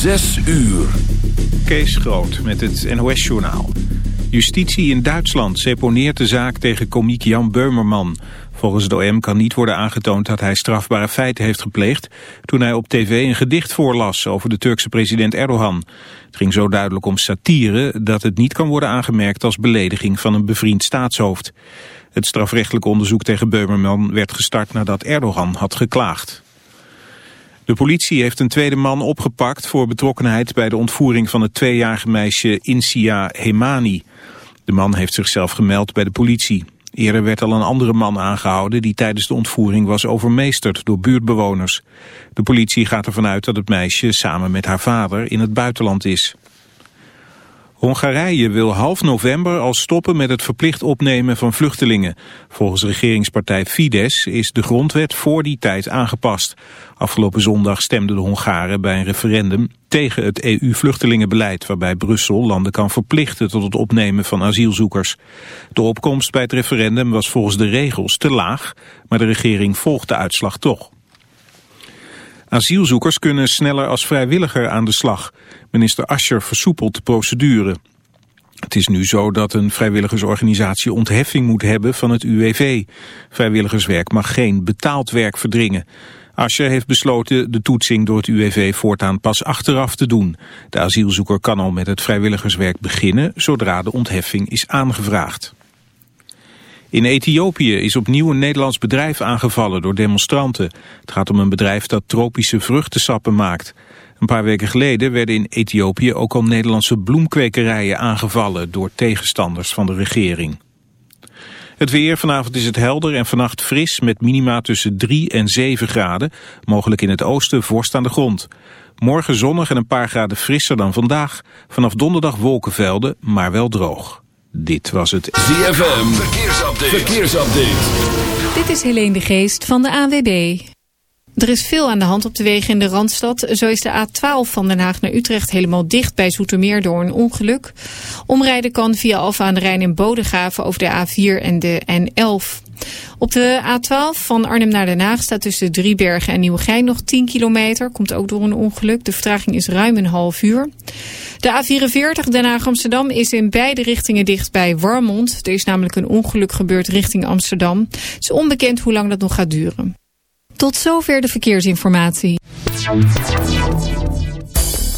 Zes uur. Kees Groot met het NOS-journaal. Justitie in Duitsland seponeert de zaak tegen komiek Jan Beumerman. Volgens de OM kan niet worden aangetoond dat hij strafbare feiten heeft gepleegd... toen hij op tv een gedicht voorlas over de Turkse president Erdogan. Het ging zo duidelijk om satire dat het niet kan worden aangemerkt... als belediging van een bevriend staatshoofd. Het strafrechtelijk onderzoek tegen Beumerman werd gestart nadat Erdogan had geklaagd. De politie heeft een tweede man opgepakt voor betrokkenheid bij de ontvoering van het tweejarige meisje Insia Hemani. De man heeft zichzelf gemeld bij de politie. Eerder werd al een andere man aangehouden die tijdens de ontvoering was overmeesterd door buurtbewoners. De politie gaat ervan uit dat het meisje samen met haar vader in het buitenland is. Hongarije wil half november al stoppen met het verplicht opnemen van vluchtelingen. Volgens regeringspartij Fidesz is de grondwet voor die tijd aangepast. Afgelopen zondag stemden de Hongaren bij een referendum tegen het EU-vluchtelingenbeleid... waarbij Brussel landen kan verplichten tot het opnemen van asielzoekers. De opkomst bij het referendum was volgens de regels te laag, maar de regering volgt de uitslag toch. Asielzoekers kunnen sneller als vrijwilliger aan de slag. Minister Ascher versoepelt de procedure. Het is nu zo dat een vrijwilligersorganisatie ontheffing moet hebben van het UWV. Vrijwilligerswerk mag geen betaald werk verdringen. Ascher heeft besloten de toetsing door het UWV voortaan pas achteraf te doen. De asielzoeker kan al met het vrijwilligerswerk beginnen zodra de ontheffing is aangevraagd. In Ethiopië is opnieuw een Nederlands bedrijf aangevallen door demonstranten. Het gaat om een bedrijf dat tropische vruchtensappen maakt. Een paar weken geleden werden in Ethiopië ook al Nederlandse bloemkwekerijen aangevallen door tegenstanders van de regering. Het weer, vanavond is het helder en vannacht fris met minima tussen 3 en 7 graden. Mogelijk in het oosten vorst aan de grond. Morgen zonnig en een paar graden frisser dan vandaag. Vanaf donderdag wolkenvelden, maar wel droog. Dit was het ZFM Verkeersupdate. Verkeersupdate. Dit is Helene de Geest van de AWB. Er is veel aan de hand op de wegen in de Randstad. Zo is de A12 van Den Haag naar Utrecht helemaal dicht bij Zoetermeer door een ongeluk. Omrijden kan via Alfa aan de Rijn in Bodegraven over de A4 en de N11. Op de A12 van Arnhem naar Den Haag staat tussen Driebergen en Nieuwegein nog 10 kilometer. Komt ook door een ongeluk. De vertraging is ruim een half uur. De A44 Den Haag-Amsterdam is in beide richtingen dicht bij Warmond. Er is namelijk een ongeluk gebeurd richting Amsterdam. Het is onbekend hoe lang dat nog gaat duren. Tot zover de verkeersinformatie.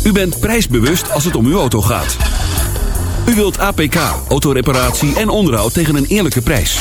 U bent prijsbewust als het om uw auto gaat. U wilt APK, autoreparatie en onderhoud tegen een eerlijke prijs.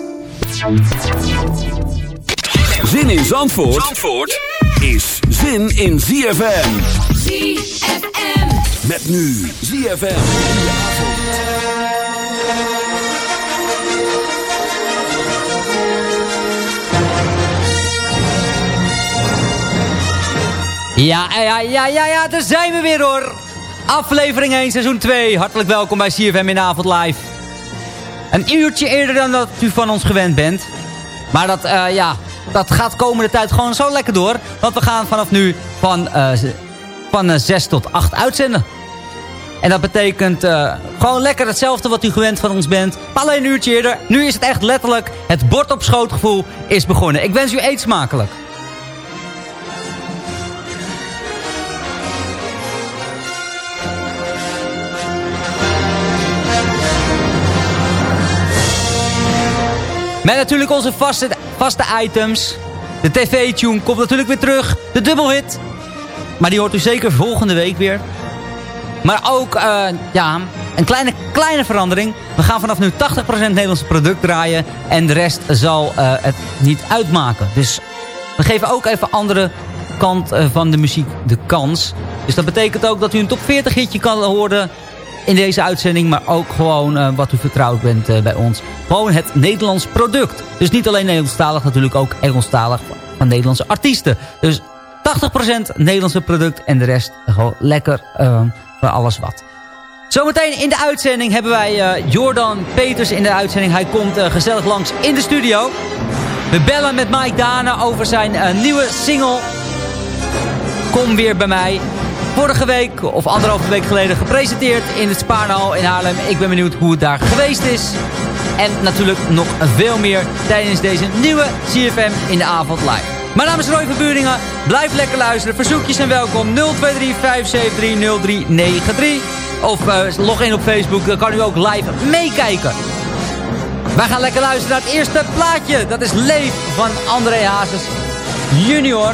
Zin in Zandvoort, Zandvoort is zin in ZFM. ZFM. Met nu ZFM in de avond. Ja, ja, ja, ja, ja, daar zijn we weer hoor. Aflevering 1, seizoen 2. Hartelijk welkom bij CFM in de avond live. Een uurtje eerder dan dat u van ons gewend bent. Maar dat, eh, ja, dat gaat komende tijd gewoon zo lekker door. Want we gaan vanaf nu van, eh, van uh, 6 tot 8 uitzenden. En dat betekent eh, gewoon lekker hetzelfde wat u gewend van ons bent. Maar alleen een uurtje eerder. Nu is het echt letterlijk het bord op schoot gevoel is begonnen. Ik wens u eet smakelijk. Met natuurlijk onze vaste, vaste items. De tv-tune komt natuurlijk weer terug. De dubbelhit. Maar die hoort u zeker volgende week weer. Maar ook, eh, ja, een kleine, kleine verandering. We gaan vanaf nu 80% Nederlandse product draaien. En de rest zal eh, het niet uitmaken. Dus We geven ook even andere kant eh, van de muziek de kans. Dus dat betekent ook dat u een top 40 hitje kan horen in deze uitzending. Maar ook gewoon uh, wat u vertrouwd bent uh, bij ons. Gewoon het Nederlands product. Dus niet alleen Nederlandstalig, natuurlijk ook Engelstalig van Nederlandse artiesten. Dus 80% Nederlandse product en de rest gewoon lekker uh, van alles wat. Zometeen in de uitzending hebben wij Jordan Peters in de uitzending. Hij komt gezellig langs in de studio. We bellen met Mike Dana over zijn nieuwe single Kom weer bij mij. Vorige week, of anderhalve week geleden, gepresenteerd in het Spaarnhal in Haarlem. Ik ben benieuwd hoe het daar geweest is. En natuurlijk nog veel meer tijdens deze nieuwe CFM in de avond live. Mijn naam is Roy van. Blijf lekker luisteren. Verzoekjes zijn welkom 023 573 0393. Of uh, log in op Facebook, dan kan u ook live meekijken. Wij gaan lekker luisteren naar het eerste plaatje. Dat is Leef van André Hazes junior.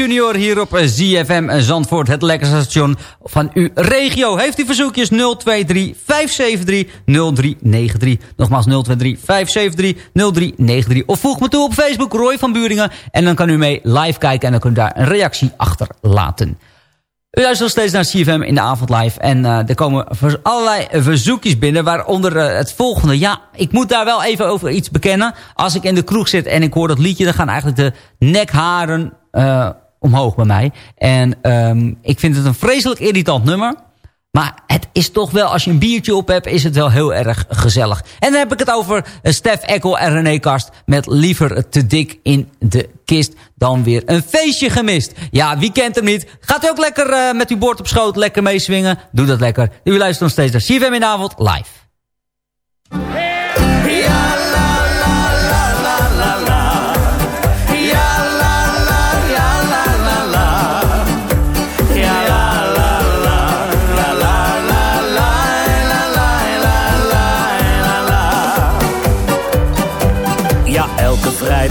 junior hier op ZFM Zandvoort. Het lekkerste station van uw regio. Heeft u verzoekjes 023 573 0393. Nogmaals 023 573 0393. Of voeg me toe op Facebook Roy van Buringen. En dan kan u mee live kijken en dan kunt u daar een reactie achter laten. U luistert nog steeds naar CFM in de avond live. En uh, er komen allerlei verzoekjes binnen. Waaronder het volgende. Ja, ik moet daar wel even over iets bekennen. Als ik in de kroeg zit en ik hoor dat liedje... dan gaan eigenlijk de nekharen omhoog bij mij. En um, ik vind het een vreselijk irritant nummer. Maar het is toch wel, als je een biertje op hebt, is het wel heel erg gezellig. En dan heb ik het over Stef Eckel en René Kast... met liever te dik in de kist dan weer een feestje gemist. Ja, wie kent hem niet? Gaat u ook lekker uh, met uw bord op schoot lekker meeswingen? Doe dat lekker. U luistert nog steeds naar CFM in avond live.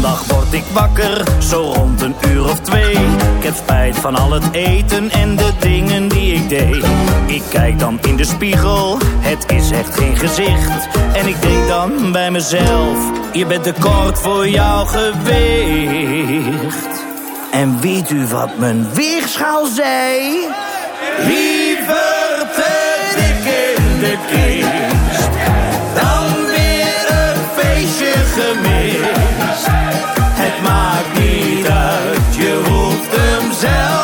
Zondag word ik wakker, zo rond een uur of twee. Ik heb spijt van al het eten en de dingen die ik deed. Ik kijk dan in de spiegel, het is echt geen gezicht. En ik denk dan bij mezelf, je bent te kort voor jouw gewicht. En weet u wat mijn weegschaal zei? Liever te dik in de kist dan weer een feestje gemist. myself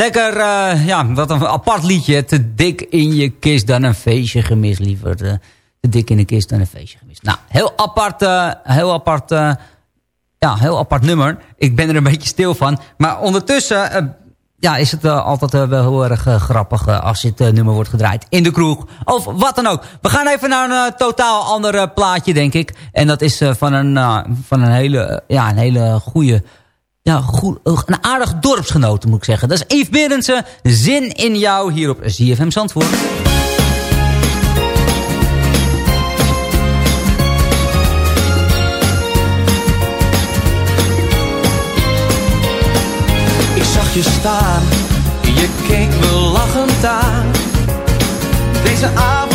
Lekker, uh, ja, wat een apart liedje. Te dik in je kist dan een feestje gemist, liever. Te, te dik in de kist dan een feestje gemist. Nou, heel apart, uh, heel apart, ja, heel apart nummer. Ik ben er een beetje stil van. Maar ondertussen, ja, is het altijd wel heel erg grappig als dit nummer wordt gedraaid in de kroeg. Of wat dan ook. We gaan even naar een totaal ander plaatje, denk ik. En dat is van, een, van een hele, ja, een hele goede ja, goed, een aardig dorpsgenoot, moet ik zeggen. Dat is Yves Berendsen, Zin in jou, hier op ZFM Zandvoort. Ik zag je staan, je keek me lachend aan. Deze avond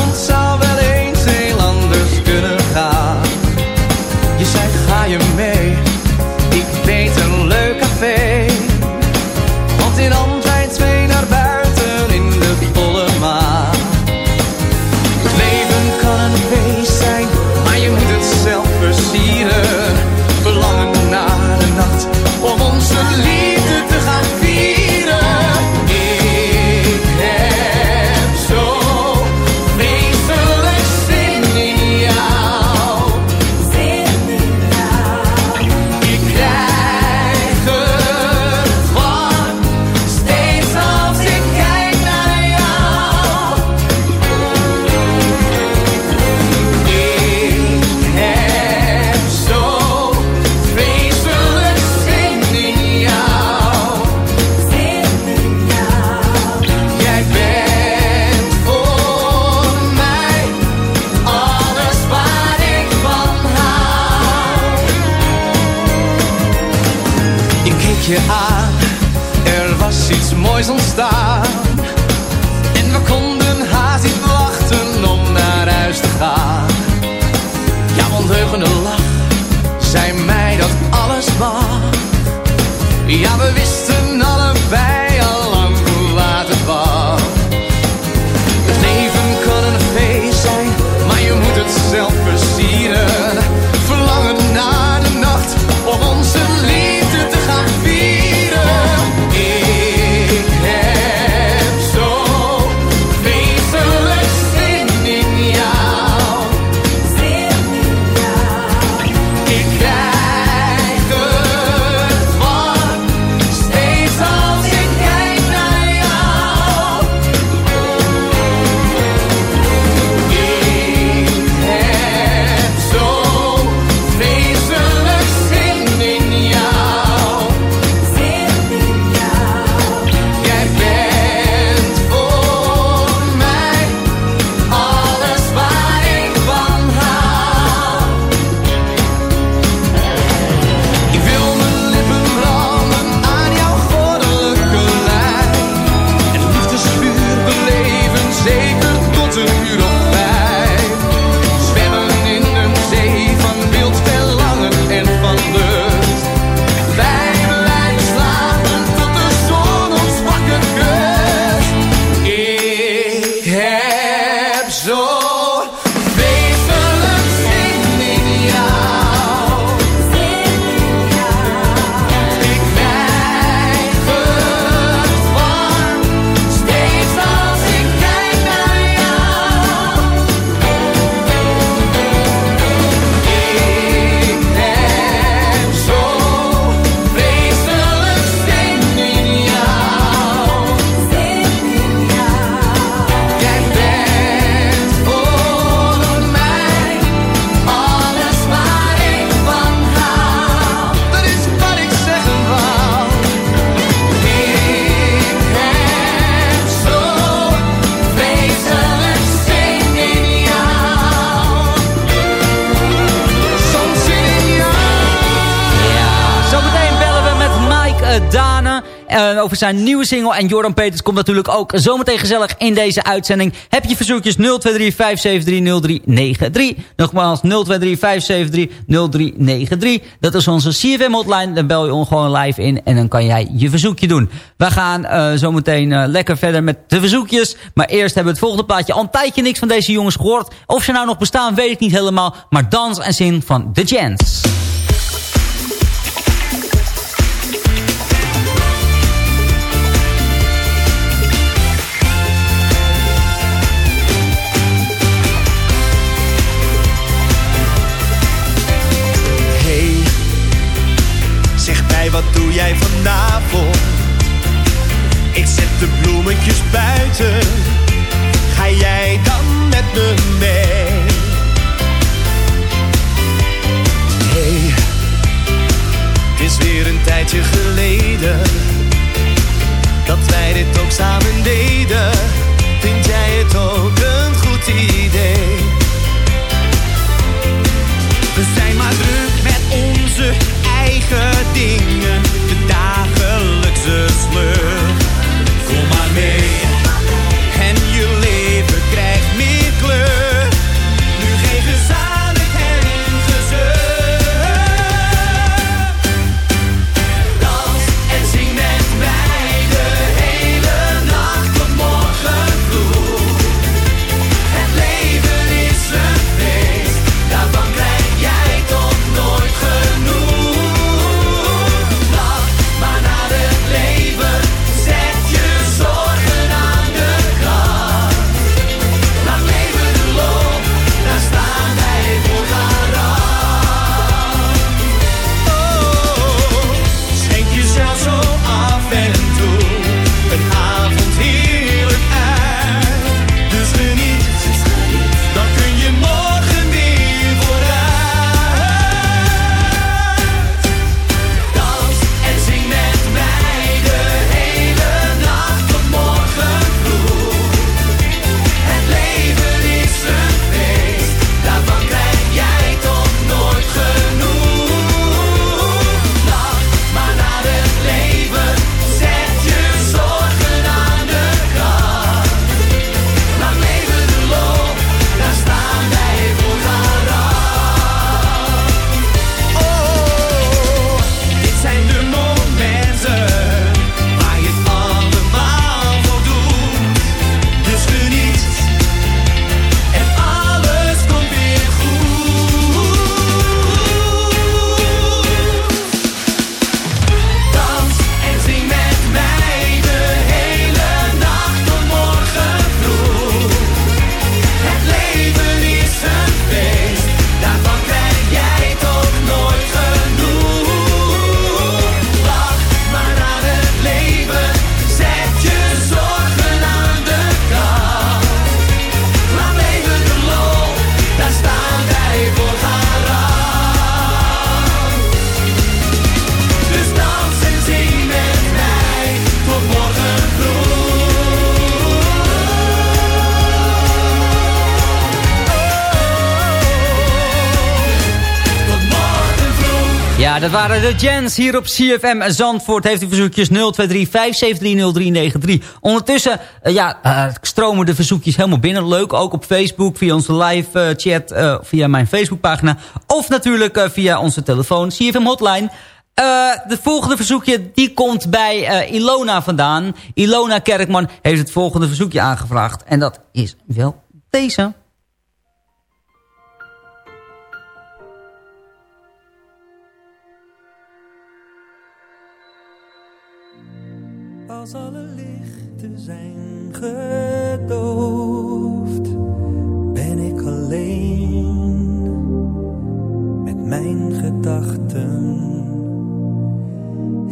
Mike eh, over zijn nieuwe single. En Jordan Peters komt natuurlijk ook zometeen gezellig in deze uitzending. Heb je verzoekjes 023 573 0393. Nogmaals 023 573 0393. Dat is onze CFM hotline. Dan bel je on gewoon live in en dan kan jij je verzoekje doen. We gaan eh, zometeen eh, lekker verder met de verzoekjes. Maar eerst hebben we het volgende plaatje. Al een tijdje niks van deze jongens gehoord. Of ze nou nog bestaan weet ik niet helemaal. Maar dans en zin van The Gents. wat doe jij vanavond? Ik zet de bloemetjes buiten, ga jij dan met me mee? Hey, het is weer een tijdje geleden, dat wij dit ook samen deden Ja, dat waren de Jens hier op CFM Zandvoort. Heeft u verzoekjes 023-573-0393. Ondertussen uh, ja, uh, stromen de verzoekjes helemaal binnen. Leuk, ook op Facebook, via onze live uh, chat, via mijn Facebookpagina. Of natuurlijk via onze telefoon, CFM Hotline. de volgende verzoekje die komt bij Ilona vandaan. Ilona Kerkman heeft het volgende verzoekje aangevraagd. En dat is wel deze. Als alle lichten zijn gedoofd, ben ik alleen met mijn gedachten.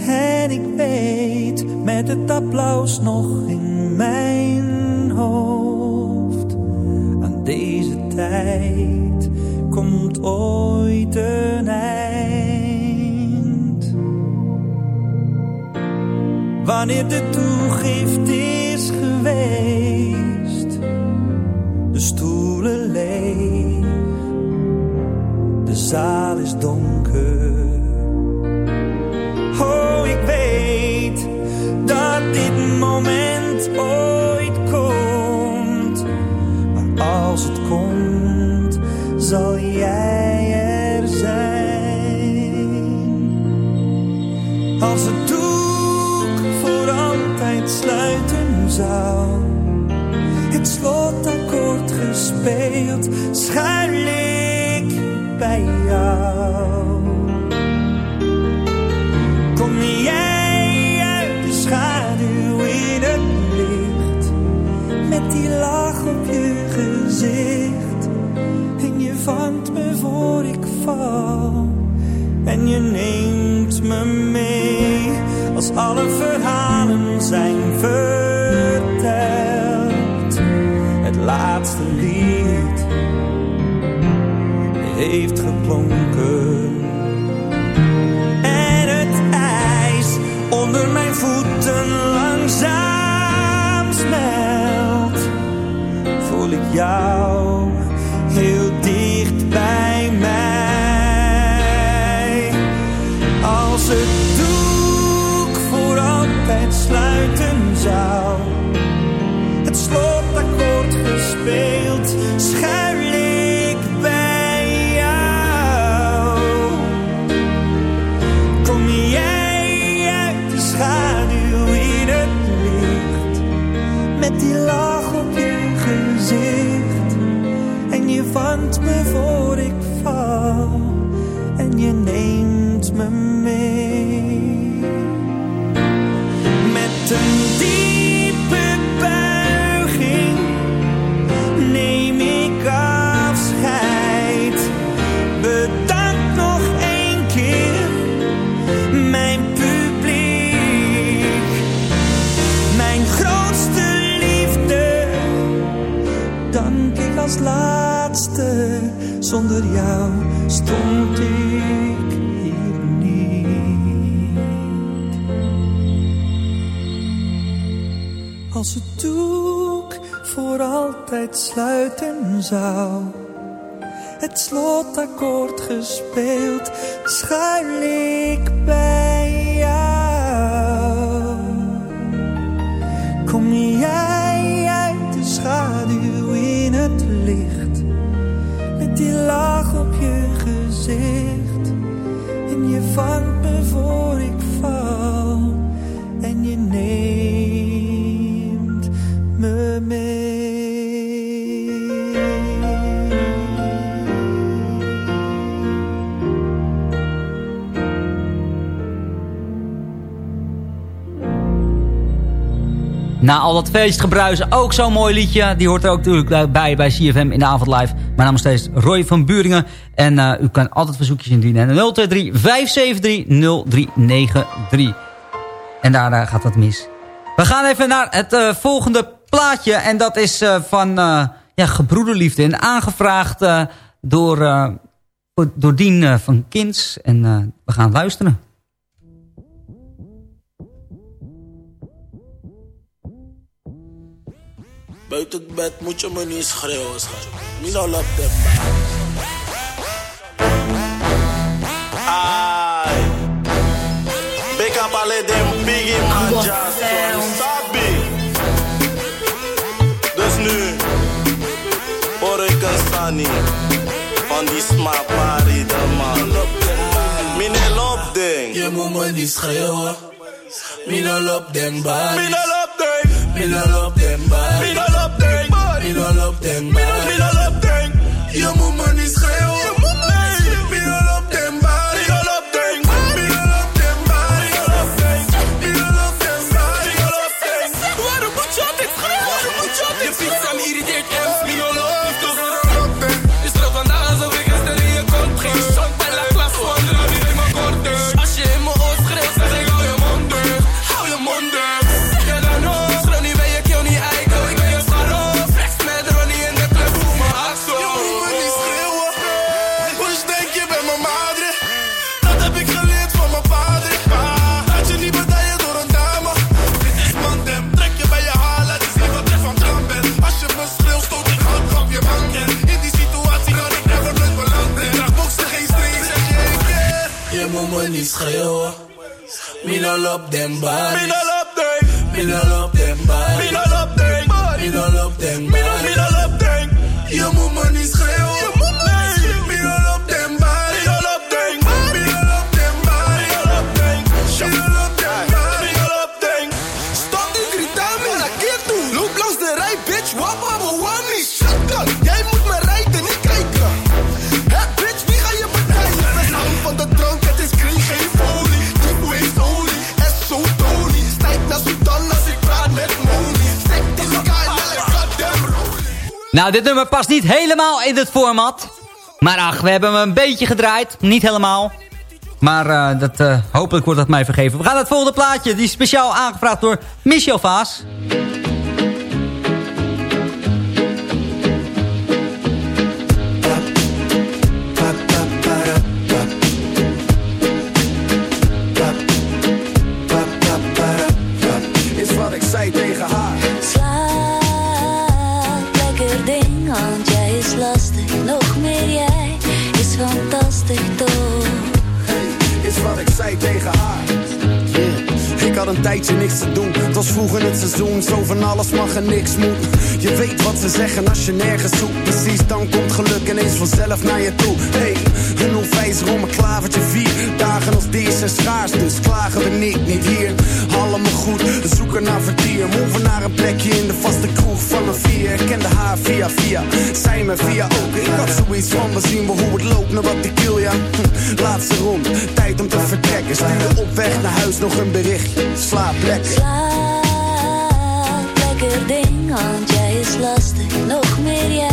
En ik weet met het applaus nog in mijn hoofd. Aan deze tijd komt ooit een eind. Wanneer de toegift is geweest. De stoelen leeg, de zaal is donker. Oh, ik weet dat dit moment ooit komt. Maar als het komt, zal jij zou. Het slotakkoord gespeeld, schuil ik bij jou. Kom jij uit de schaduw in het licht, met die lach op je gezicht. En je vangt me voor ik val, en je neemt me mee als alle heeft altijd sluiten zou. Het slotakkoord gespeeld, schuil ik bij jou. Kom jij uit de schaduw in het licht, met die lach op je gezicht. En je vangt Na al dat feestgebruis ook zo'n mooi liedje. Die hoort er ook natuurlijk bij bij CFM in de avond live. Mijn naam is steeds Roy van Buringen. En uh, u kan altijd verzoekjes indienen. 023 573 0393. En daar uh, gaat wat mis. We gaan even naar het volgende plaatje. En dat is van ja, Gebroederliefde. En aangevraagd door, door Dien van Kins. En we gaan luisteren. Buiten het bed moet je me niet schreeuwen, schat. Niet al op de Ai. Big up alle dem biggie manjas. Sabi. Dus nu. Hoor ik een Sunny. Van die smaak Paris, de man. Mine loopt ding. Je moet me niet schreeuwen. Mina love de bodies. Mina love them. Mina lop den Nou, dit nummer past niet helemaal in het format. Maar ach, we hebben hem een beetje gedraaid. Niet helemaal. Maar eh, dat, eh, hopelijk wordt dat mij vergeven. We gaan naar het volgende plaatje. Die is speciaal aangevraagd door Michel Vaas. Een tijdje niks te doen. Het was vroeg in het seizoen. Zo van alles mag en niks moet. Je weet wat ze zeggen als je nergens zoekt. Dan komt geluk ineens vanzelf naar je toe. Hey, een onwijzer om een klavertje vier. Dagen als deze zijn schaars, dus klagen we niet, niet hier. Allemaal goed, we zoeken naar vertier. Move naar een plekje in de vaste kroeg van een vier. Ik kende haar via via, zij me via ook. Ik had zoiets van, we zien wel hoe het loopt, naar wat ik wil, ja. Hm, Laatste rond, tijd om te vertrekken. Stuur op weg naar huis nog een berichtje. Slaap lekker. Slaap, lekker ding, want jij is lastig. Nog meer jij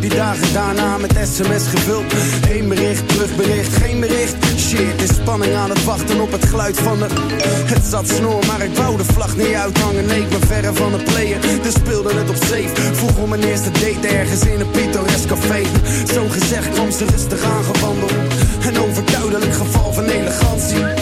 Die dagen daarna met sms gevuld. Eén bericht, terugbericht, geen bericht. Shit, is spanning aan het wachten op het geluid van de... Het zat snor, maar ik wou de vlag niet uithangen. Nee, ik ben verre van de player, dus speelde het op safe. Vroeg om mijn eerste date ergens in een pittoresk café. Zo gezegd kwam ze rustig aangewandeld. Een overduidelijk geval van elegantie.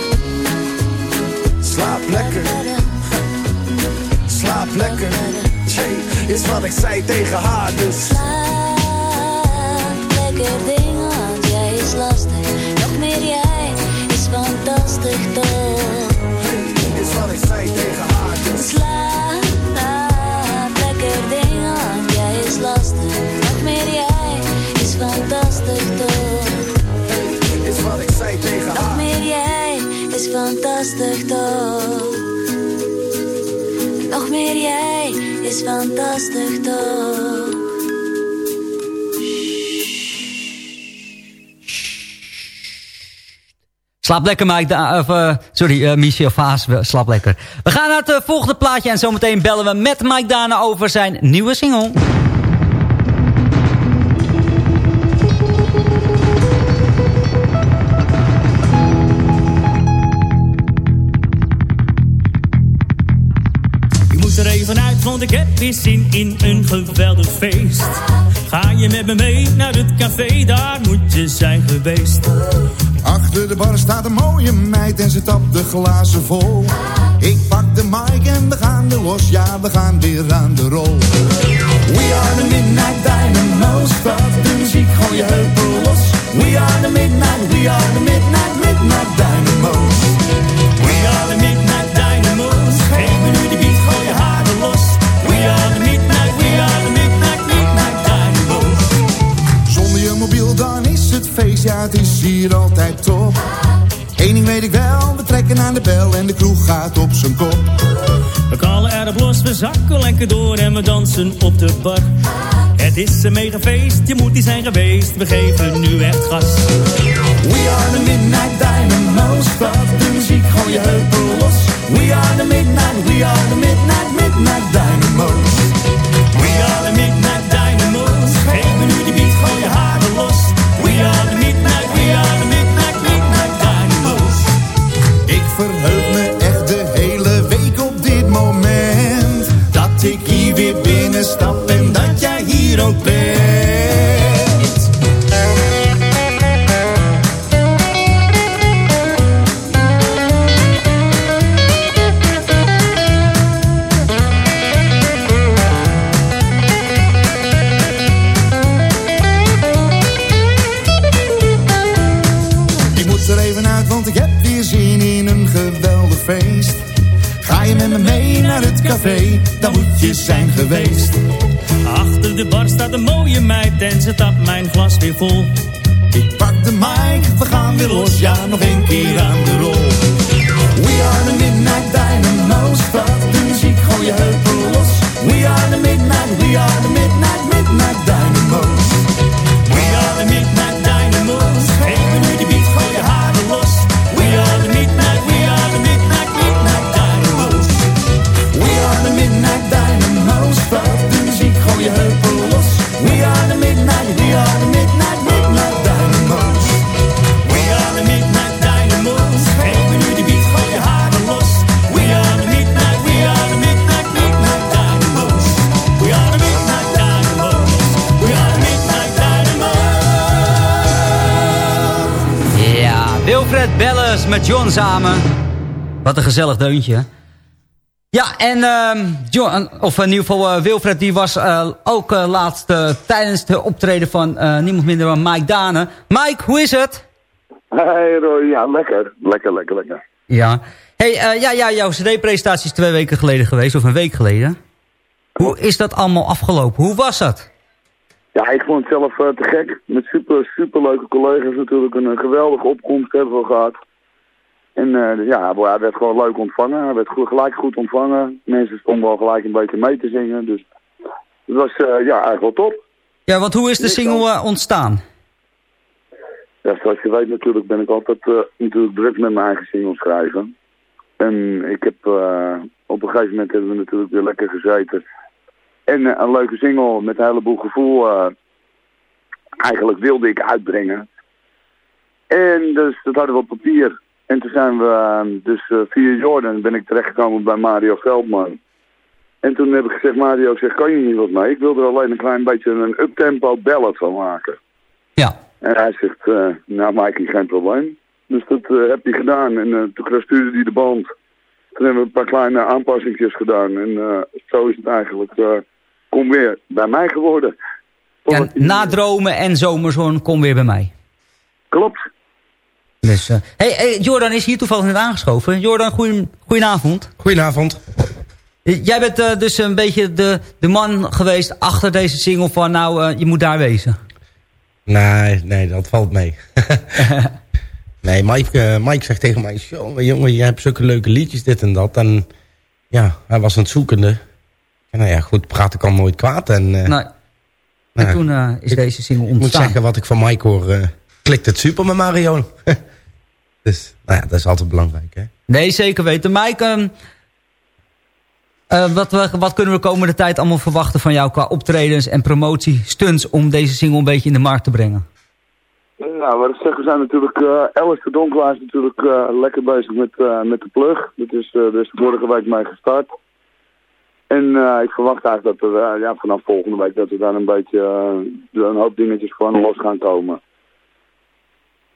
Slaap lekker. Slaap lekker. Jay, is wat ik zei tegen haar, dus. Lekker ding, want jij is lastig. Nog meer jij is fantastisch toch? Is fantastisch toch? Slaap lekker, Mike. Eh, sorry, eh, Michel Vaas. Slaap lekker. We gaan naar het eh, volgende plaatje. En zometeen bellen we met Mike Dana over zijn nieuwe single. Ik heb weer zin in een geweldig feest. Ga je met me mee naar het café, daar moet je zijn geweest. Achter de bar staat een mooie meid en ze tapt de glazen vol. Ik pak de mic en we gaan er los, ja we gaan weer aan de rol. We are the Midnight Dynamo's, start de muziek, gooi je heupen los. We are the Midnight, we are the Midnight, Midnight Dynamo's. Feest, ja het is hier altijd top. Eén ding weet ik wel, we trekken aan de bel en de kroeg gaat op zijn kop. We kallen erop los, we zakken lekker door en we dansen op de bar. Het is een mega feest, je moet die zijn geweest. We geven nu echt gas. We are the Midnight Dynamo's, start de muziek, gooi je heupen los. We are the Midnight, we are the Midnight, Midnight Dynamo's. Jij hier glas weer vol. Ik pak de mic, we gaan weer los, ja nog een keer aan de rol. Met John samen. Wat een gezellig deuntje. Ja, en ehm, John, of in ieder geval eh, Wilfred, die was eh, ook eh, laatst tijdens de optreden van niemand minder dan Mike Dane. Mike, hoe is het? Hey Roy, ja lekker. Lekker, lekker, lekker. Ja. Hey, ja, ja, jouw cd-presentatie is twee weken geleden geweest, of een week geleden. Hoe is dat allemaal afgelopen? Hoe was dat? Ja, ik vond het zelf te gek. Met super, super leuke collega's natuurlijk. Een, geweldige opkomst hebben we gehad. En eh, ja, hij werd gewoon leuk ontvangen. Hij werd goed, gelijk goed ontvangen. Mensen stonden al gelijk een beetje mee te zingen. Dus het was eh, ja, eigenlijk wel top. Ja, want hoe is de single eh, ontstaan? Ja, zoals je weet natuurlijk ben ik altijd natuurlijk druk met mijn eigen single schrijven. En ik heb op een gegeven moment hebben we natuurlijk weer lekker gezeten. En een leuke single met een heleboel gevoel eigenlijk wilde ik uitbrengen. En dus dat hadden we op papier. En toen zijn we eh, dus eh, via Jordan ben ik terechtgekomen bij Mario Veldman. En toen heb ik gezegd, Mario, zeg, kan je niet wat mee? Ik wil er alleen een klein beetje een uptempo ballad van maken. Ja. En hij zegt, eh, nou Mike, geen probleem. Dus dat eh, heb hij gedaan. En toen stuurde hij de band. Toen hebben we een paar kleine aanpassingjes gedaan. En zo is het eigenlijk, kom weer, bij mij geworden. Ja, na dromen en zomerzon, kom weer bij mij. Klopt. Dus, eh, hey, hey, Jordan is hier toevallig net aangeschoven. Jordan, goeien, goedenavond. Goedenavond. Jij bent eh, dus een beetje de, de man geweest achter deze single van... nou, eh, je moet daar wezen. Nee, nee, dat valt mee. nee, Mike, eh, Mike zegt tegen mij... "Jongen, jongen, je hebt zulke leuke liedjes, dit en dat. En ja, hij was aan het zoekende. En nou ja, goed, praten kan nooit kwaad. En, eh, Nee. nou, En toen eh, is deze single ik moet ontstaan. zeggen, wat ik van Mike hoor... klikt het super met Mario. dus, nou ja, dat is altijd belangrijk, hè. Nee, zeker weten. Mike, ehm, eh, wat, we- wat kunnen we komende tijd allemaal verwachten van jou... qua optredens en promotie, stunts... om deze single een beetje in de markt te brengen? Nou, wat ik zeg, we zijn natuurlijk, eh Alice de Donkelaar is natuurlijk eh, lekker bezig met, eh, met de plug. Dat is eh dus vorige week mee gestart. En eh, ik verwacht eigenlijk dat er eh, ja, vanaf volgende week dat er dan een beetje een hoop dingetjes gewoon los gaan komen.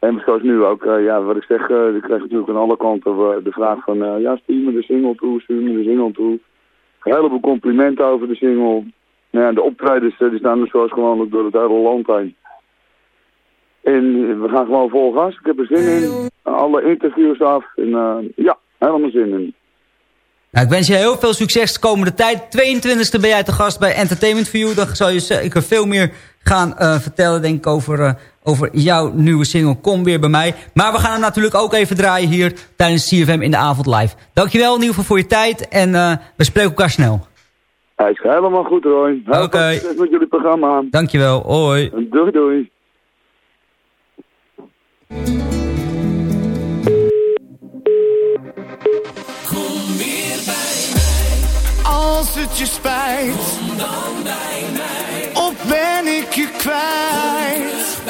En zoals nu ook, eh, ja, wat ik zeg, eh ik krijg natuurlijk aan alle kanten de vraag van, eh, ja, stuur me de single toe, stuur me de single toe. Een heleboel complimenten over de single. Nou ja, de optredens die staan zoals gewoonlijk door het hele land heen. En we gaan gewoon vol gas. Ik heb er zin in. Alle interviews af. En ja, helemaal zin in. Nou, ik wens je heel veel succes de komende tijd. 22e ben jij te gast bij Entertainment View. Dan zal je zeker veel meer gaan eh, vertellen denk ik, over, eh, over jouw nieuwe single Kom Weer Bij Mij. Maar we gaan hem natuurlijk ook even draaien hier tijdens CFM in de avond live. Dankjewel in ieder geval voor je tijd en eh, we spreken elkaar snel. Hij is helemaal goed, Roy. Oké. succes met jullie programma. Dankjewel, hoi. Doei, doei. Kom weer bij mij. Als het je spijt, Kom dan bij mij. Ben ik je kwijt?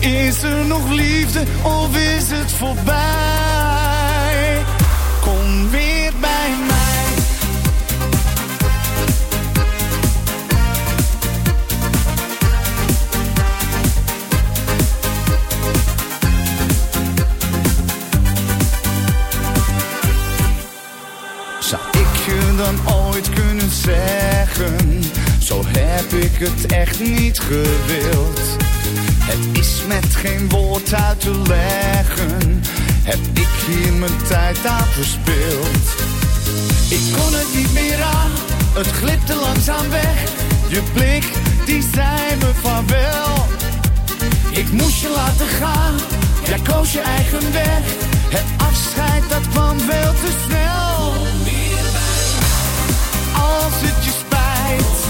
Is er nog liefde of is het voorbij? Kom weer bij mij. Zou ik je dan ooit kunnen zeggen? Zo heb ik het echt niet gewild. Het is met geen woord uit te leggen. Heb ik hier mijn tijd aan verspild? Ik kon het niet meer aan, het glipte langzaam weg. Je blik, die zei me van wel. Ik moest je laten gaan, jij koos je eigen weg. Het afscheid, dat kwam veel te snel. Als het je spijt,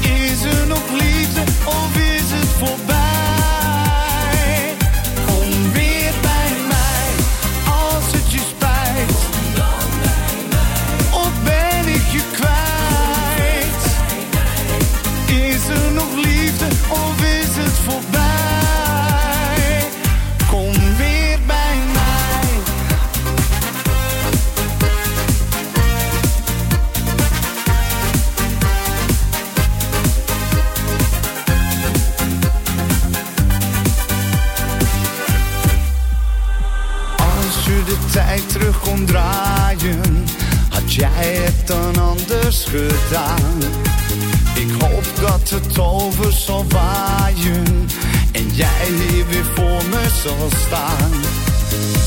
Is er nog liefde of is het voorbij? Kom weer bij mij, als het je spijt. Of ben ik je kwijt? Is er nog liefde of is het voorbij? Ik hoop dat het over zal waaien en jij hier weer voor me zal staan.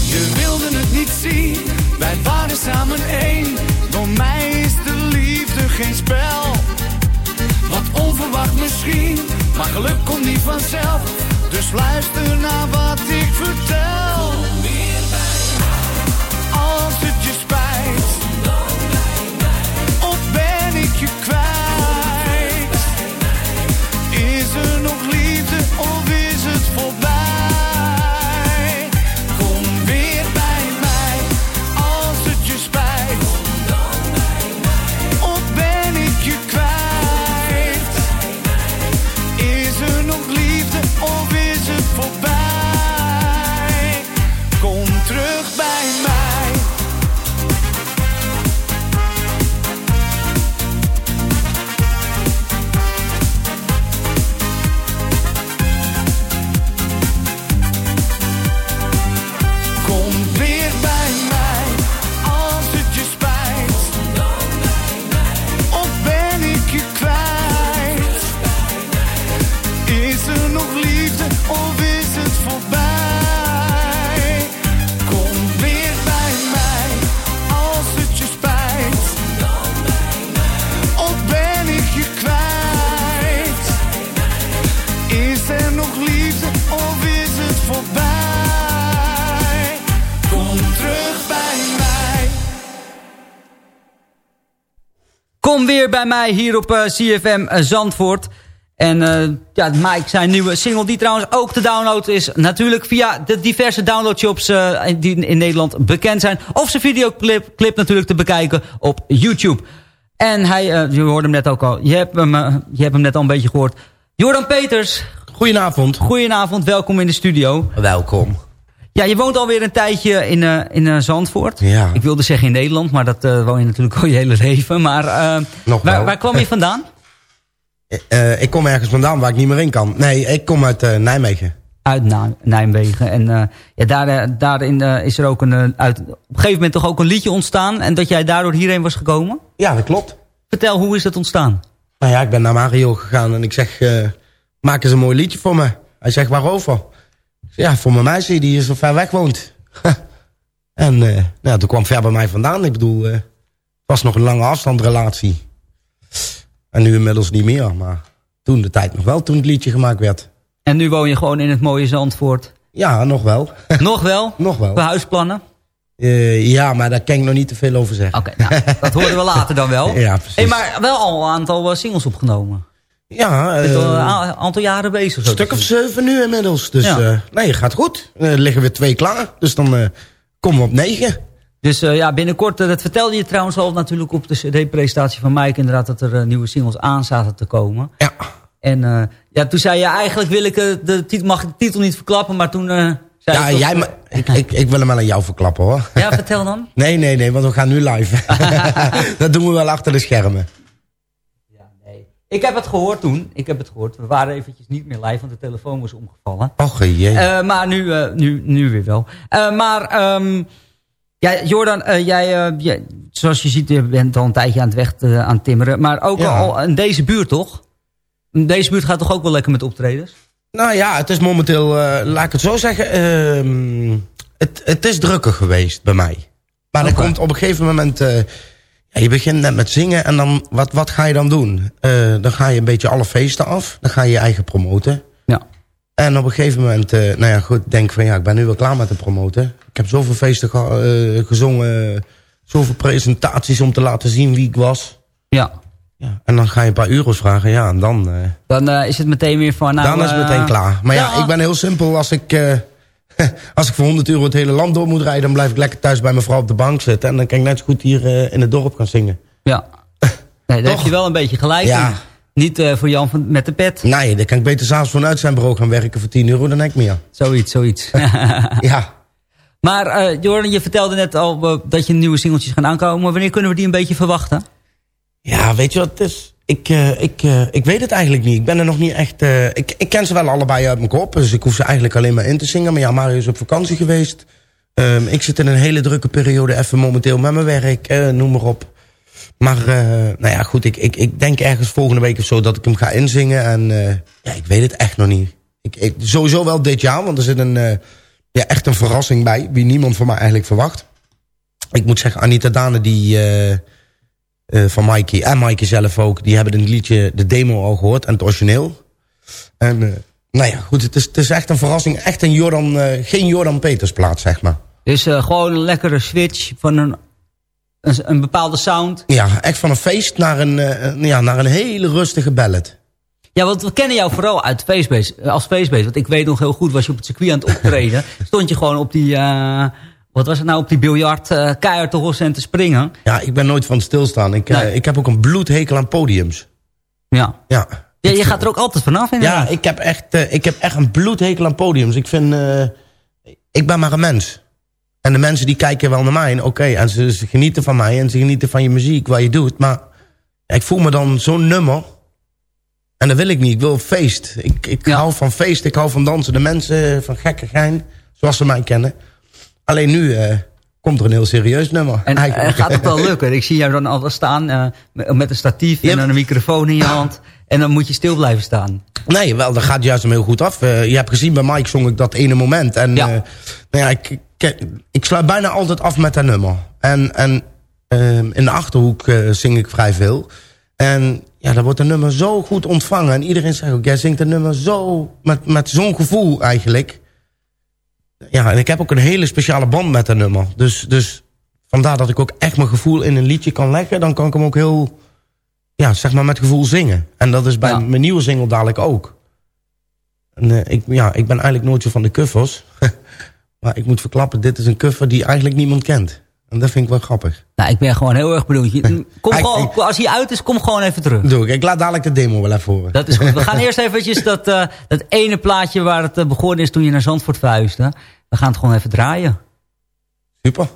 Je wilde het niet zien, wij waren samen één. Door mij is de liefde geen spel. Wat onverwacht misschien, maar geluk komt niet vanzelf. Dus luister naar wat ik vertel. Als het je is En nog liefde of is het voorbij? Kom terug bij mij. Kom weer bij mij hier op eh, CFM eh, Zandvoort. En eh, ja, Mike zijn nieuwe single die trouwens ook te downloaden is. Natuurlijk via de diverse downloadshops die in Nederland bekend zijn. Of zijn videoclip clip natuurlijk te bekijken op YouTube. En hij, uh, je hoorde hem net ook al, je hebt hem, je hebt hem net al een beetje gehoord. Jordan Peters, Goedenavond. Goedenavond, welkom in de studio. Welkom. Ja, je woont alweer een tijdje in, uh, in uh, Zandvoort. Ja. Ik wilde zeggen in Nederland, maar dat uh, woon je natuurlijk al je hele leven. Maar waar, waar kwam je vandaan? ik kom ergens vandaan waar ik niet meer in kan. Nee, ik kom uit Nijmegen. Uit Nijmegen. En ja, daar, daarin is er ook een, uit, op een gegeven moment toch ook een liedje ontstaan. En dat jij daardoor hierheen was gekomen? Ja, dat klopt. Vertel, hoe is dat ontstaan? Nou ja, ik ben naar Mario gegaan en ik zeg, maak eens een mooi liedje voor me. Hij zegt, waarover? Ja, voor mijn meisje die zo ver weg woont. en uh, nou, toen kwam ver bij mij vandaan. Ik bedoel, uh, het was nog een lange afstandrelatie. En nu inmiddels niet meer. Maar toen de tijd nog wel, toen het liedje gemaakt werd. En nu woon je gewoon in het mooie Zandvoort? Ja, nog wel. nog wel? nog wel. Voor huisplannen? Uh, ja, maar daar kan ik nog niet te veel over zeggen. Oké, okay, nou, dat horen we later dan wel. ja, precies. Hey, maar wel al een aantal singles opgenomen. Ja, uh, al een aantal jaren bezig. Een stuk of zeven nu inmiddels. Dus ja. uh, nee, gaat goed. Er uh, liggen weer twee klaar. Dus dan komen we op negen. Dus ja, binnenkort, dat vertelde je trouwens al natuurlijk op de CD-presentatie van Mike... inderdaad dat er nieuwe singles aan zaten te komen. Ja. En ja, toen zei je eigenlijk wil ik de titel, mag ik de titel niet verklappen, maar toen... zei ja, jij, ik, ik, ik wil hem wel aan jou verklappen hoor. Ja, vertel dan. nee, nee, nee, want we gaan nu live. dat doen we wel achter de schermen. Ik heb het gehoord toen. Ik heb het gehoord. We waren eventjes niet meer live, want de telefoon was omgevallen. Och jee. Uh, maar nu, uh, nu, nu weer wel. Uh, maar um, ja, Jordan, jij, jij, zoals je ziet, je bent al een tijdje aan het weg aan het timmeren. Maar ook ja. al in deze buurt toch? Deze buurt gaat toch ook wel lekker met optredens? Nou ja, het is momenteel, laat ik het zo zeggen, ehm, het, het is drukker geweest bij mij. Maar okay. er komt op een gegeven moment... Je begint net met zingen en dan, wat, wat ga je dan doen? Uh, dan ga je een beetje alle feesten af. Dan ga je je eigen promoten. Ja. En op een gegeven moment, uh, nou ja, goed, denk van ja, ik ben nu wel klaar met de promoten. Ik heb zoveel feesten ge uh, gezongen, zoveel presentaties om te laten zien wie ik was. Ja. ja. En dan ga je een paar euro's vragen, ja, en dan... dan is het meteen weer van... Nou, dan is het meteen klaar. Maar ja, ja ik ben heel simpel. Als ik, als ik voor 100 euro het hele land door moet rijden... dan blijf ik lekker thuis bij mijn vrouw op de bank zitten. En dan kan ik net zo goed hier uh, in het dorp gaan zingen. Ja. Nee, daar heb je wel een beetje gelijk ja. in. Niet uh, voor Jan van, met de pet. Nee, dan kan ik beter s'avonds vanuit zijn bureau gaan werken voor 10 euro. Dan denk ik meer. Zoiets, zoiets. ja. Maar uh, Jordan, je vertelde net al dat je nieuwe singeltjes gaan aankomen. Wanneer kunnen we die een beetje verwachten? Ja, weet je wat het is? Ik, uh, ik, uh, ik weet het eigenlijk niet. Ik ben er nog niet echt... Uh, ik, ik ken ze wel allebei uit mijn kop. Dus ik hoef ze eigenlijk alleen maar in te zingen. Maar ja, Mario is op vakantie geweest. Um, ik zit in een hele drukke periode even momenteel met mijn werk. noem maar op. Maar nou ja, goed. Ik, ik, ik denk ergens volgende week of zo dat ik hem ga inzingen. En ja, ik weet het echt nog niet. Ik, ik, sowieso wel dit jaar. Want er zit een, ja, echt een verrassing bij. Wie niemand van mij eigenlijk verwacht. Ik moet zeggen, Anita Dane die... Uh, van Mikey en Mikey zelf ook. Die hebben een liedje, de demo al gehoord en het origineel. En uh, nou ja, goed, het is, het is echt een verrassing. Echt een Jordan, uh, geen Jordan Peters plaat, zeg maar. Dus gewoon een lekkere switch van een, een, een, bepaalde sound. Ja, echt van een feest naar een, ja, naar een hele rustige ballad. Ja, want we kennen jou vooral uit Facebase, als Facebase. Want ik weet nog heel goed, was je op het circuit aan het optreden. stond je gewoon op die... Wat was het nou op die biljart uh, keihard te hossen en te springen? Ja, ik ben nooit van stilstaan. Ik, nee. uh, ik heb ook een bloedhekel aan podiums. Ja. Ja. ja je gaat er ook altijd vanaf Ja, ik heb, echt, uh, ik heb echt een bloedhekel aan podiums. Ik vind... ik ben maar een mens. En de mensen die kijken wel naar mij. Oké, okay, en ze, ze, genieten van mij. En ze genieten van je muziek, wat je doet. Maar ik voel me dan zo'n nummer. En dat wil ik niet. Ik wil feest. Ik, ik ja. hou van feest. Ik hou van dansen. De mensen van gekkigijn. Zoals ze mij kennen. Alleen nu uh, komt er een heel serieus nummer. En uh, gaat het wel lukken? Ik zie jou dan altijd staan uh, met een statief en een microfoon in je hand. En dan moet je stil blijven staan. Nee, wel, dat gaat juist hem heel goed af. je hebt gezien, bij Mike zong ik dat ene moment. En ja. nou ja, ik, ik, ik, sluit bijna altijd af met dat nummer. En, en in de Achterhoek zing ik vrij veel. En ja, dan wordt een nummer zo goed ontvangen. En iedereen zegt ook, jij zingt een nummer zo... met, met zo'n gevoel eigenlijk... Ja, en ik heb ook een hele speciale band met dat nummer. Dus, dus vandaar dat ik ook echt mijn gevoel in een liedje kan leggen. Dan kan ik hem ook heel ja, zeg maar met gevoel zingen. En dat is bij mijn nieuwe single dadelijk ook. En, eh, ik, ja, ik ben eigenlijk nooit zo van de covers. maar ik moet verklappen, dit is een cover die eigenlijk niemand kent. En dat vind ik wel grappig. Nou, ik ben gewoon heel erg benieuwd. Je- Kom gewoon, als hij uit is, kom gewoon even terug. Doe ik. Ik laat dadelijk de demo wel even horen. Dat is goed. We gaan eerst eventjes dat, eh, dat ene plaatje waar het eh, begonnen is toen je naar Zandvoort verhuisde. We gaan het gewoon even draaien. Super.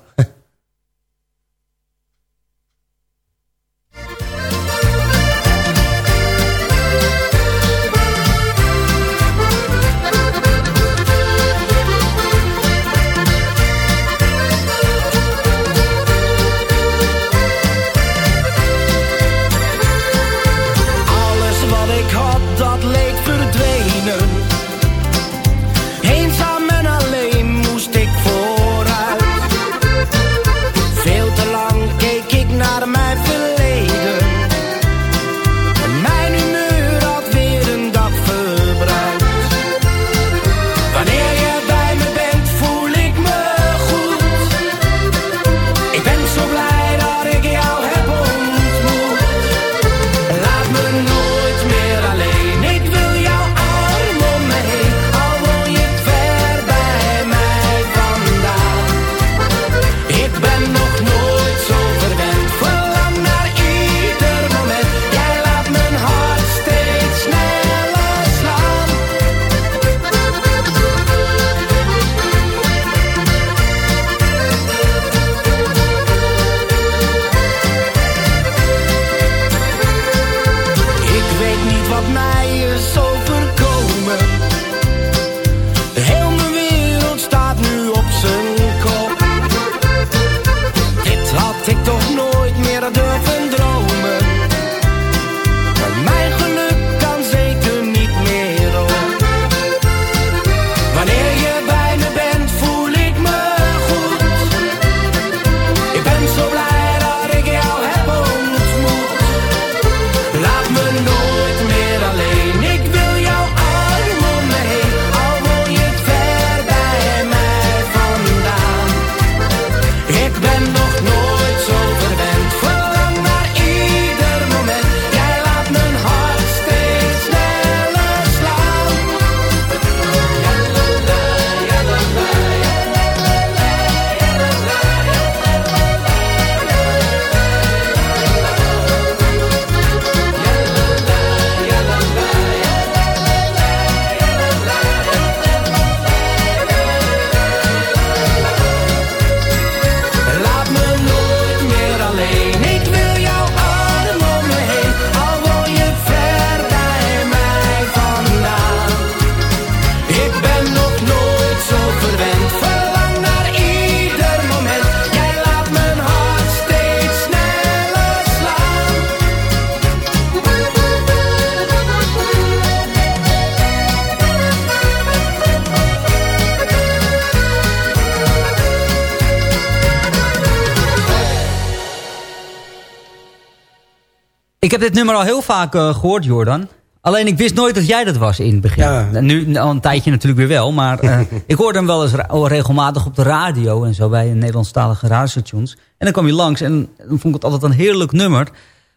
Dit nummer al heel vaak eh, gehoord, Jordan. Alleen ik wist nooit dat jij dat was in het begin. Nu al een tijdje natuurlijk weer wel. Maar eh, ik hoorde hem wel eens oh, regelmatig op de radio en zo bij Nederlandstalige radiostations. En dan kwam je langs en dan vond ik het altijd een heerlijk nummer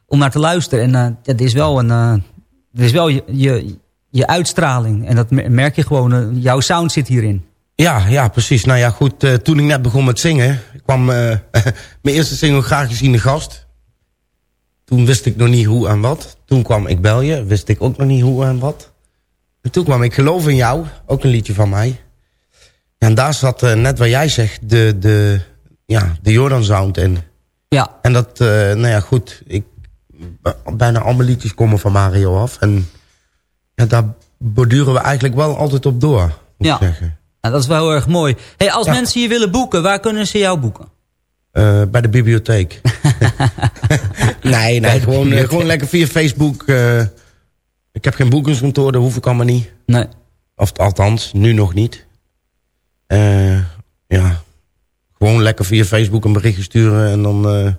om naar te luisteren. En ja, dit is wel, een, dit is wel je, je, je uitstraling. En dat mer- merk je gewoon. jouw sound zit hierin. Ja, ja, precies. Nou ja, goed. toen ik net begon met zingen, kwam mijn eerste single Graag gezien de gast. Toen wist ik nog niet hoe en wat. Toen kwam Ik bel je, wist ik ook nog niet hoe en wat. En toen kwam Ik geloof in jou, ook een liedje van mij. En daar zat eh, net wat jij zegt, de, de, ja, de Jordan sound in. Ja. En dat, eh, nou ja, goed. Ik, bijna alle liedjes komen van Mario af. En ja, daar borduren we eigenlijk wel altijd op door, moet Ja. ik zeggen. Nou, dat is wel heel erg mooi. Hey, als Ja. mensen je willen boeken, waar kunnen ze jou boeken? Eh, bij de bibliotheek. nee, nee, gewoon, eh, gewoon lekker via Facebook. eh. ik heb geen boekingskantoor, dat hoef ik allemaal niet. Nee. Of althans, nu nog niet. Eh, ja, gewoon lekker via Facebook een berichtje sturen... en dan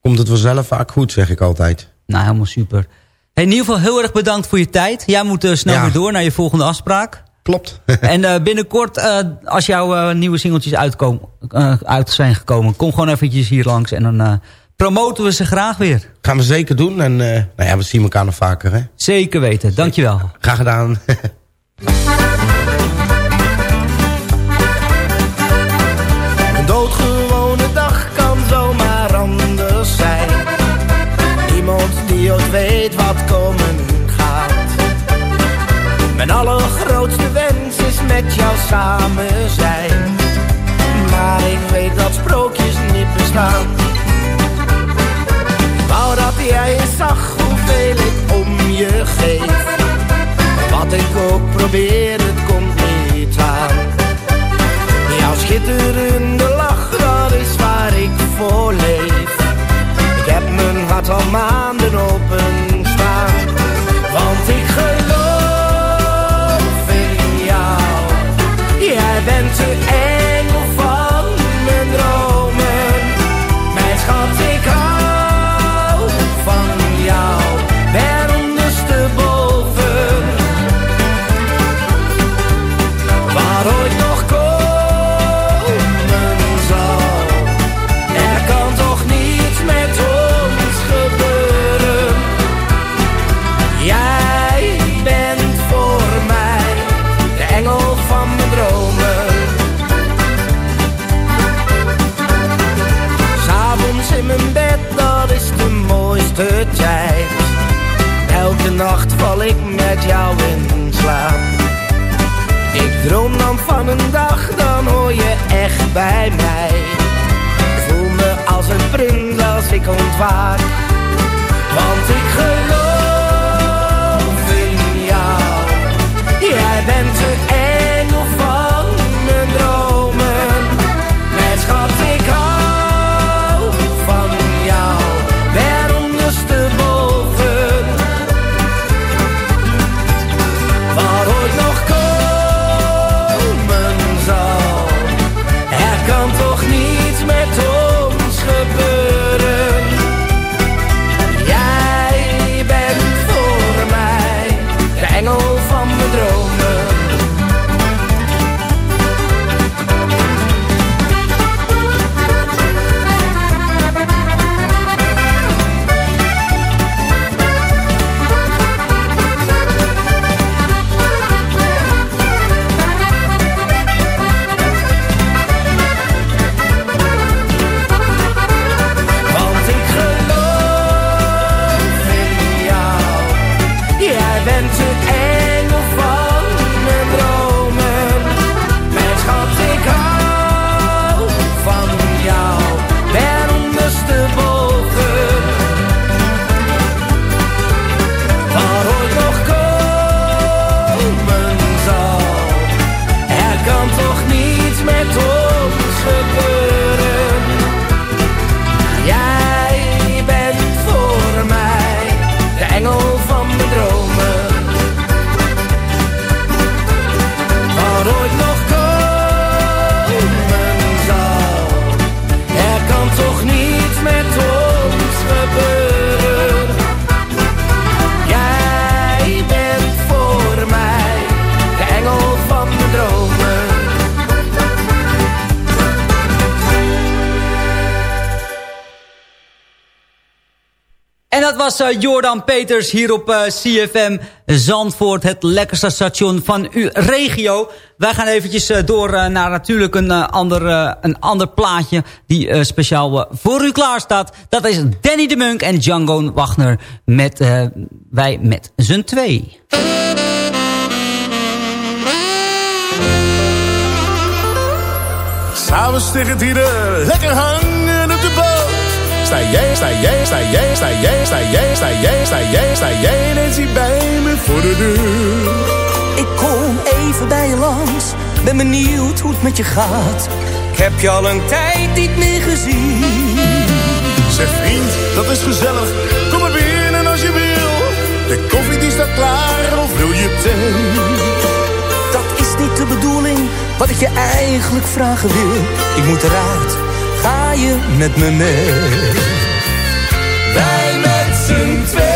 komt het vanzelf vaak goed, zeg ik altijd. Nou, helemaal super. Hey, in ieder geval heel erg bedankt voor je tijd. Jij moet snel Ja. weer door naar je volgende afspraak. Klopt. en binnenkort, als jouw nieuwe singeltjes uitkomen, uit zijn gekomen... kom gewoon eventjes hier langs en dan promoten we ze graag weer. Gaan we zeker doen. En eh, nou ja, we zien elkaar nog vaker. Hè? Zeker weten, dankjewel. Graag gedaan. Een doodgewone dag kan zomaar anders zijn. Niemand die ooit weet wat komen gaat. Mijn allergrootste wens is met jou samen zijn. Maar ik weet dat sprookjes niet bestaan. Jij zag hoeveel ik om je geef. Wat ik ook probeer, het komt niet aan. Jouw schitterende lach, dat is waar ik voor leef. Ik heb mijn hart al maanden open staan. Want ik geloof ik ontwaak. Want ik eh, Jordan Peters hier op eh, CFM Zandvoort. Het lekkerste station van uw regio. Wij gaan eventjes eh, door naar natuurlijk een, ander, een ander plaatje... die speciaal voor u klaar staat. Dat is Danny de Munk en Django Wagner met Wij met z'n twee. S'avonds tegen het hier lekker boot. Sta jij, sta jij, sta jij, sta jij, sta jij, sta jij, sta jij, sta jij ineens hier bij me voor de deur. Ik kom even bij je langs, ben benieuwd hoe het met je gaat. Ik heb je al een tijd niet meer gezien. Zeg vriend, dat is gezellig, kom maar binnen als je wil. De koffie die staat klaar, of wil je thee? Dat is niet de bedoeling, wat ik je eigenlijk vragen wil. Ik moet eruit, ga je met me mee? Wij met z'n twee